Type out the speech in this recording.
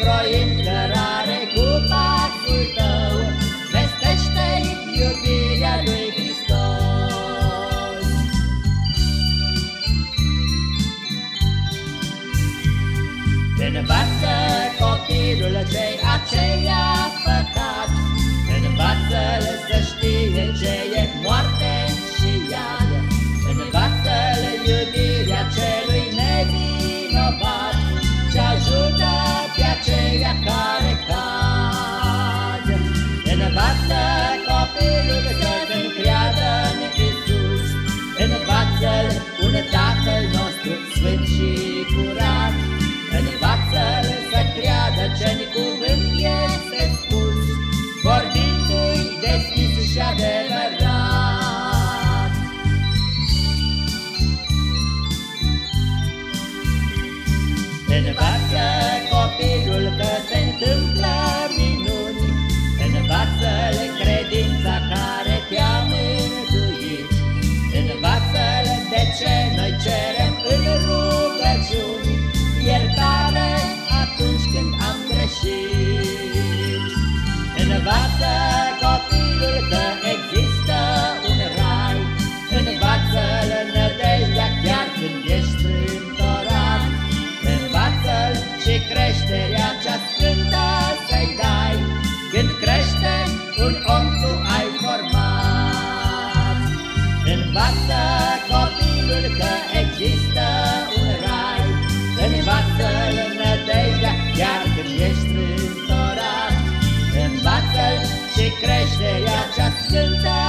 Croind cărare cu pasul tău. Vestește-i iubirea lui Hristos. Învață copilul cei aceia păcat curat Învață-l să creadă ce-n cuvânt este spus. Vorbindu-i deschis și adevărat. Învață copilul Învață copilul că există un rai Învață-l nădejdea chiar când ești întorat Învață-l și creșterea cea sfântă să-i dai. Când crește un om tu ai format. Învață copilul că și crește ea cea sfântă